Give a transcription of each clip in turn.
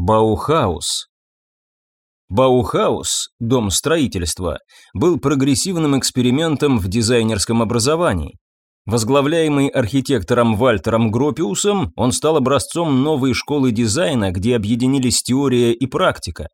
Баухаус. Баухаус, дом строительства, был прогрессивным экспериментом в дизайнерском образовании. Возглавляемый архитектором Вальтером Гропиусом, он стал образцом новой школы дизайна, где объединились теория и практика.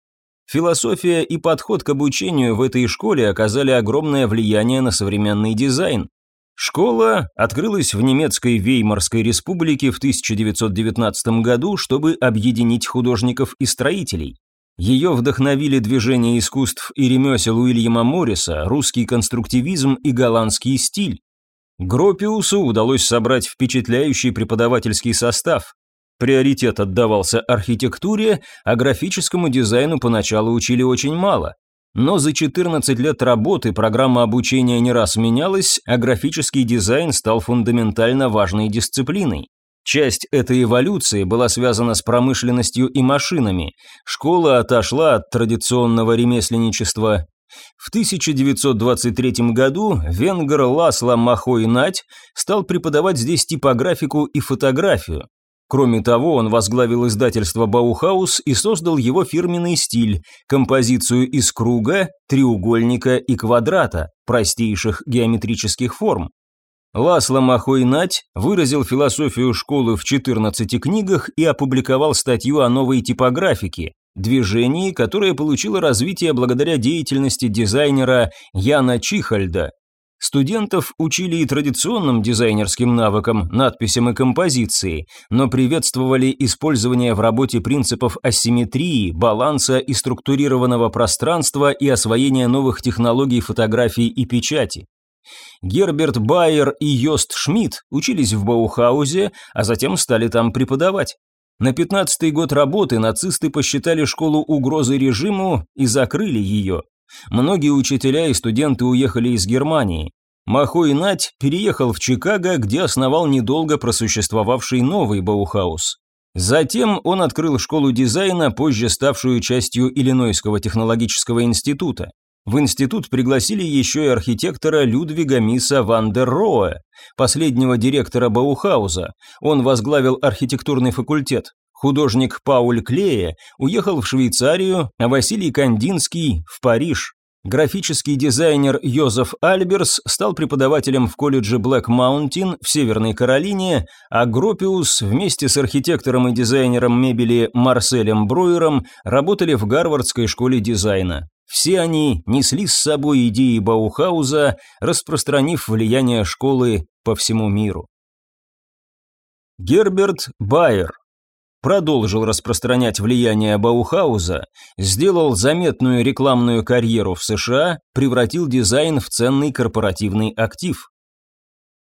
Философия и подход к обучению в этой школе оказали огромное влияние на современный дизайн. Школа открылась в немецкой Веймарской республике в 1919 году, чтобы объединить художников и строителей. Ее вдохновили движение искусств и ремесел Уильяма Морриса, русский конструктивизм и голландский стиль. Гропиусу удалось собрать впечатляющий преподавательский состав. Приоритет отдавался архитектуре, а графическому дизайну поначалу учили очень мало. Но за 14 лет работы программа обучения не раз менялась, а графический дизайн стал фундаментально важной дисциплиной. Часть этой эволюции была связана с промышленностью и машинами. Школа отошла от традиционного ремесленничества. В 1923 году венгер Ласло Махой Нать стал преподавать здесь типографику и фотографию. Кроме того, он возглавил издательство Баухаус и создал его фирменный стиль – композицию из круга, треугольника и квадрата, простейших геометрических форм. Ласло Махойнать выразил философию школы в 14 книгах и опубликовал статью о новой типографике, движении, которое получило развитие благодаря деятельности дизайнера Яна Чихальда, Студентов учили и традиционным дизайнерским навыкам, надписям и композиции, но приветствовали использование в работе принципов асимметрии, баланса и структурированного пространства и освоение новых технологий фотографии и печати. Герберт Байер и Йост Шмидт учились в Баухаузе, а затем стали там преподавать. На пятнадцатый год работы нацисты посчитали школу угрозой режиму и закрыли ее. Многие учителя и студенты уехали из Германии. Мохой-Надь переехал в Чикаго, где основал недолго просуществовавший новый Баухаус. Затем он открыл школу дизайна, позже ставшую частью Иллинойского технологического института. В институт пригласили еще и архитектора Людвига Миса ван дер Роэ, последнего директора Баухауза. Он возглавил архитектурный факультет. Художник Пауль Клея уехал в Швейцарию, а Василий Кандинский – в Париж. Графический дизайнер Йозеф Альберс стал преподавателем в колледже Блэк Маунтин в Северной Каролине, а Гропиус вместе с архитектором и дизайнером мебели Марселем Бруером работали в Гарвардской школе дизайна. Все они несли с собой идеи Баухауза, распространив влияние школы по всему миру. Герберт Байер продолжил распространять влияние Баухауза, сделал заметную рекламную карьеру в США, превратил дизайн в ценный корпоративный актив.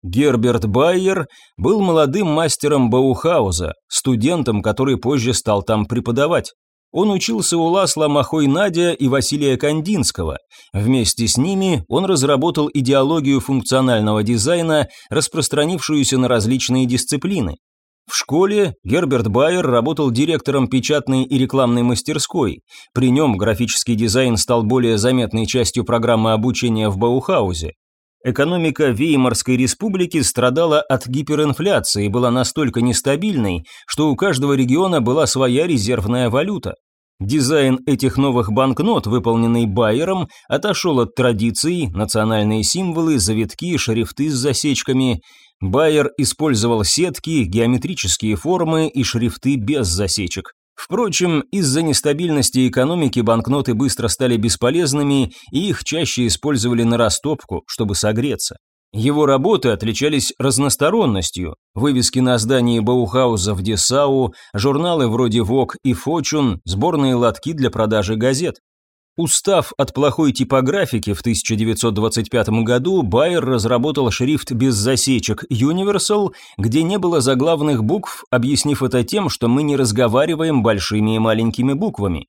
Герберт Байер был молодым мастером Баухауза, студентом, который позже стал там преподавать. Он учился у Ласла Махой Надя и Василия Кандинского. Вместе с ними он разработал идеологию функционального дизайна, распространившуюся на различные дисциплины. В школе Герберт Байер работал директором печатной и рекламной мастерской. При нем графический дизайн стал более заметной частью программы обучения в Баухаузе. Экономика Веймарской республики страдала от гиперинфляции и была настолько нестабильной, что у каждого региона была своя резервная валюта. Дизайн этих новых банкнот, выполненный Байером, отошел от традиций, национальные символы, завитки, шрифты с засечками – Байер использовал сетки, геометрические формы и шрифты без засечек. Впрочем, из-за нестабильности экономики банкноты быстро стали бесполезными, и их чаще использовали на растопку, чтобы согреться. Его работы отличались разносторонностью. Вывески на здании Баухауза в Десау, журналы вроде Vogue и Fortune, сборные лотки для продажи газет. Устав от плохой типографики в 1925 году, Байер разработал шрифт без засечек Universal, где не было заглавных букв, объяснив это тем, что мы не разговариваем большими и маленькими буквами.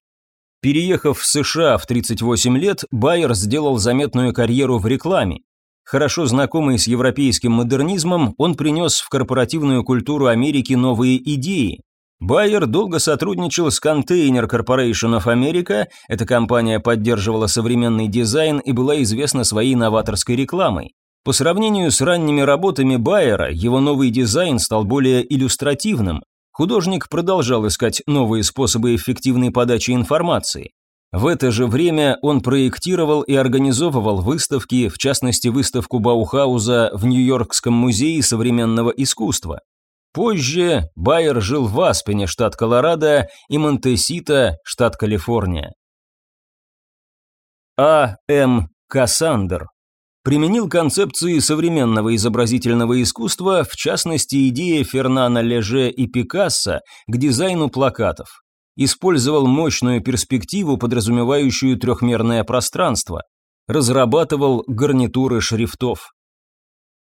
Переехав в США в 38 лет, Байер сделал заметную карьеру в рекламе. Хорошо знакомый с европейским модернизмом, он принес в корпоративную культуру Америки новые идеи, Байер долго сотрудничал с Container Corporation of America, эта компания поддерживала современный дизайн и была известна своей новаторской рекламой. По сравнению с ранними работами Байера, его новый дизайн стал более иллюстративным. Художник продолжал искать новые способы эффективной подачи информации. В это же время он проектировал и организовывал выставки, в частности выставку Баухауза в Нью-Йоркском музее современного искусства. Позже Байер жил в Аспене, штат Колорадо, и Монтесита, штат Калифорния. А. М. Кассандер применил концепции современного изобразительного искусства, в частности идеи Фернана Леже и Пикассо к дизайну плакатов. Использовал мощную перспективу, подразумевающую трехмерное пространство. Разрабатывал гарнитуры шрифтов.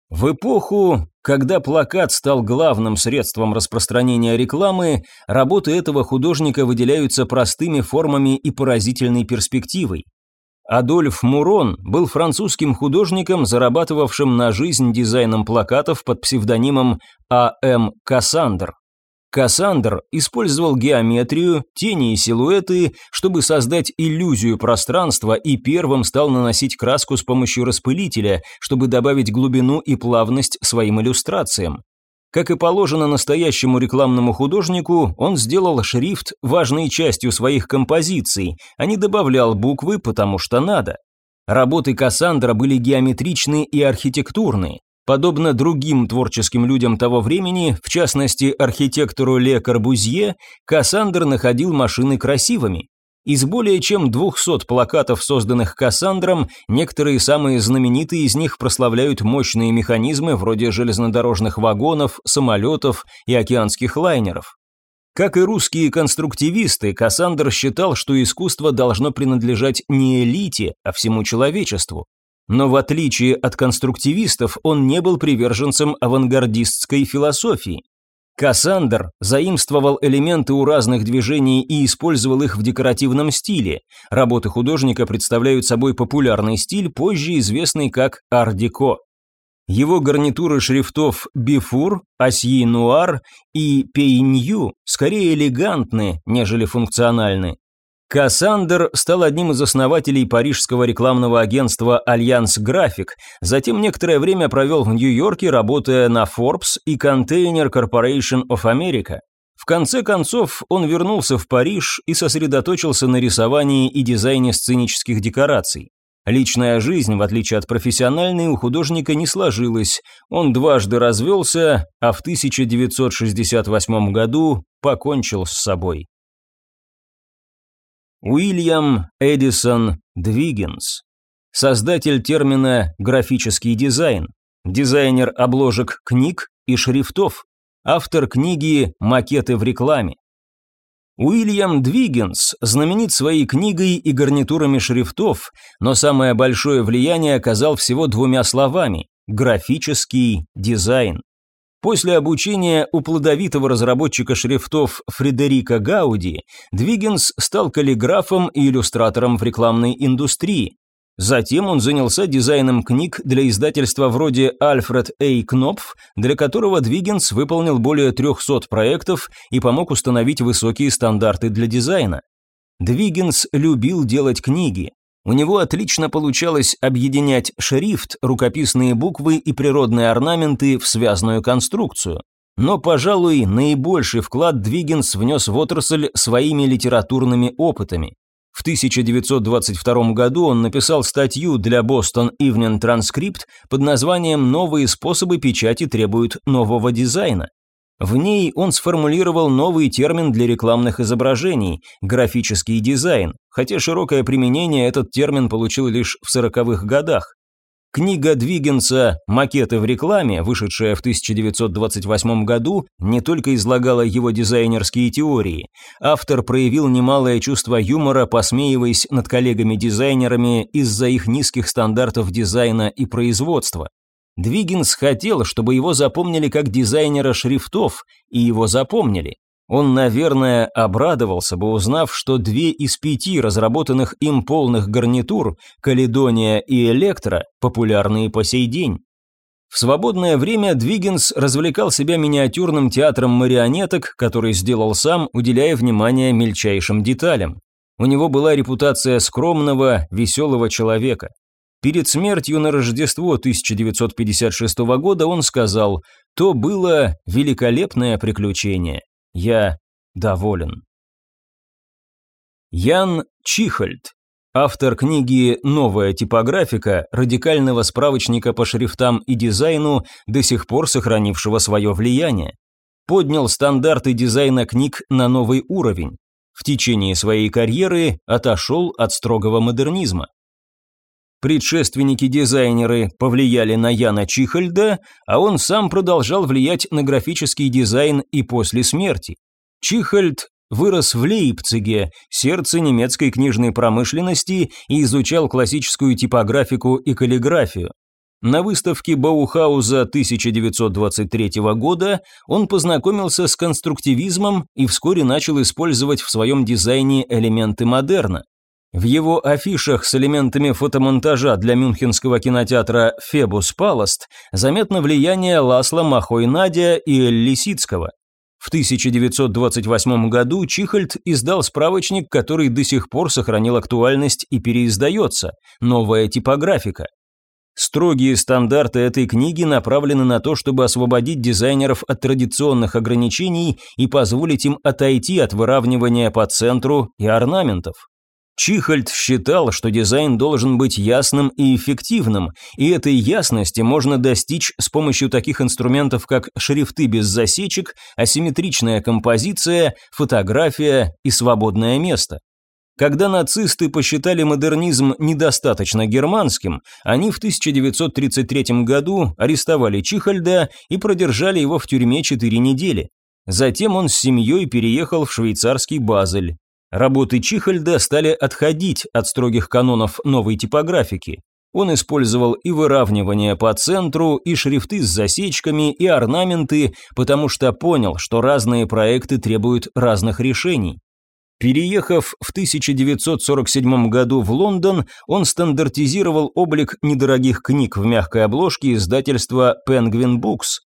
В эпоху, когда плакат стал главным средством распространения рекламы, работы этого художника выделяются простыми формами и поразительной перспективой. Адольф Мурон был французским художником, зарабатывавшим на жизнь дизайном плакатов под псевдонимом А.М. Кассандр. Кассандр использовал геометрию, тени и силуэты, чтобы создать иллюзию пространства и первым стал наносить краску с помощью распылителя, чтобы добавить глубину и плавность своим иллюстрациям. Как и положено настоящему рекламному художнику, он сделал шрифт важной частью своих композиций, а не добавлял буквы, потому что надо. Работы Кассандра были геометричны и архитектурные. Подобно другим творческим людям того времени, в частности архитектору Ле Корбузье, Кассандр находил машины красивыми. Из более чем 200 плакатов, созданных Кассандром, некоторые самые знаменитые из них прославляют мощные механизмы вроде железнодорожных вагонов, самолетов и океанских лайнеров. Как и русские конструктивисты, Кассандр считал, что искусство должно принадлежать не элите, а всему человечеству. Но в отличие от конструктивистов, он не был приверженцем авангардистской философии. Кассандр заимствовал элементы у разных движений и использовал их в декоративном стиле. Работы художника представляют собой популярный стиль, позже известный как ар-деко. Его гарнитуры шрифтов «Бифур», «Асьи Нуар» и «Пейнью» скорее элегантны, нежели функциональны. Кассандер стал одним из основателей парижского рекламного агентства «Альянс График», затем некоторое время провел в Нью-Йорке, работая на Forbes и Container Corporation of America. В конце концов, он вернулся в Париж и сосредоточился на рисовании и дизайне сценических декораций. Личная жизнь, в отличие от профессиональной, у художника не сложилась. Он дважды развелся, а в 1968 году покончил с собой. Уильям Эдисон Двиггинс, создатель термина «графический дизайн», дизайнер обложек книг и шрифтов, автор книги «Макеты в рекламе». Уильям Двиггинс знаменит своей книгой и гарнитурами шрифтов, но самое большое влияние оказал всего двумя словами – графический дизайн. После обучения у плодовитого разработчика шрифтов Фредерика Гауди, Двиггинс стал каллиграфом и иллюстратором в рекламной индустрии. Затем он занялся дизайном книг для издательства вроде Альфред Эй Кнопф, для которого Двиггинс выполнил более 300 проектов и помог установить высокие стандарты для дизайна. Двиггинс любил делать книги, у него отлично получалось объединять шрифт, рукописные буквы и природные орнаменты в связанную конструкцию. Но, пожалуй, наибольший вклад Двиггинс внес в отрасль своими литературными опытами. В 1922 году он написал статью для Boston Evening Transcript под названием «Новые способы печати требуют нового дизайна». В ней он сформулировал новый термин для рекламных изображений – графический дизайн, хотя широкое применение этот термин получил лишь в сороковых годах. Книга Двигенса «Макеты в рекламе», вышедшая в 1928 году, не только излагала его дизайнерские теории. Автор проявил немалое чувство юмора, посмеиваясь над коллегами-дизайнерами из-за их низких стандартов дизайна и производства. Двигинс хотел, чтобы его запомнили как дизайнера шрифтов, и его запомнили. Он, наверное, обрадовался бы, узнав, что две из пяти разработанных им полных гарнитур, Каледония и Электро, популярны по сей день. В свободное время Двигинс развлекал себя миниатюрным театром марионеток, который сделал сам, уделяя внимание мельчайшим деталям. У него была репутация скромного, веселого человека. Перед смертью на Рождество 1956 года он сказал, «То было великолепное приключение. Я доволен. Ян Чихольд, автор книги «Новая типографика», радикального справочника по шрифтам и дизайну, до сих пор сохранившего свое влияние. Поднял стандарты дизайна книг на новый уровень. В течение своей карьеры отошел от строгого модернизма. Предшественники-дизайнеры повлияли на Яна Чихольда, а он сам продолжал влиять на графический дизайн и после смерти. Чихольд вырос в Лейпциге, сердце немецкой книжной промышленности, и изучал классическую типографику и каллиграфию. На выставке Баухауза 1923 года он познакомился с конструктивизмом и вскоре начал использовать в своем дизайне элементы модерна. В его афишах с элементами фотомонтажа для мюнхенского кинотеатра «Фебус Паласт» заметно влияние Ласла Махой Надя и Лисицкого. В 1928 году Чихольд издал справочник, который до сих пор сохранил актуальность и переиздается «Новая типографика». Строгие стандарты этой книги направлены на то, чтобы освободить дизайнеров от традиционных ограничений и позволить им отойти от выравнивания по центру и орнаментов. Чихольд считал, что дизайн должен быть ясным и эффективным, и этой ясности можно достичь с помощью таких инструментов, как шрифты без засечек, асимметричная композиция, фотография и свободное место. Когда нацисты посчитали модернизм недостаточно германским, они в 1933 году арестовали Чихольда и продержали его в тюрьме 4 недели. Затем он с семьей переехал в швейцарский Базель. Работы Чихольда стали отходить от строгих канонов новой типографики. Он использовал и выравнивание по центру, и шрифты с засечками, и орнаменты, потому что понял, что разные проекты требуют разных решений. Переехав в 1947 году в Лондон, он стандартизировал облик недорогих книг в мягкой обложке издательства Penguin Books.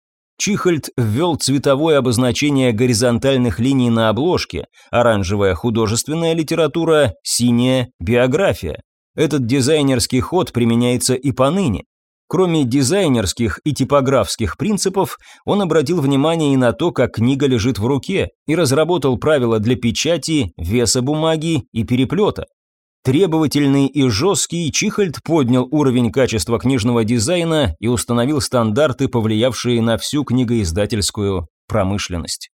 Чихольд ввел цветовое обозначение горизонтальных линий на обложке, оранжевая художественная литература, синяя биография. Этот дизайнерский ход применяется и поныне. Кроме дизайнерских и типографских принципов, он обратил внимание и на то, как книга лежит в руке, и разработал правила для печати, веса бумаги и переплета. Требовательный и жесткий, Чихольд поднял уровень качества книжного дизайна и установил стандарты, повлиявшие на всю книгоиздательскую промышленность.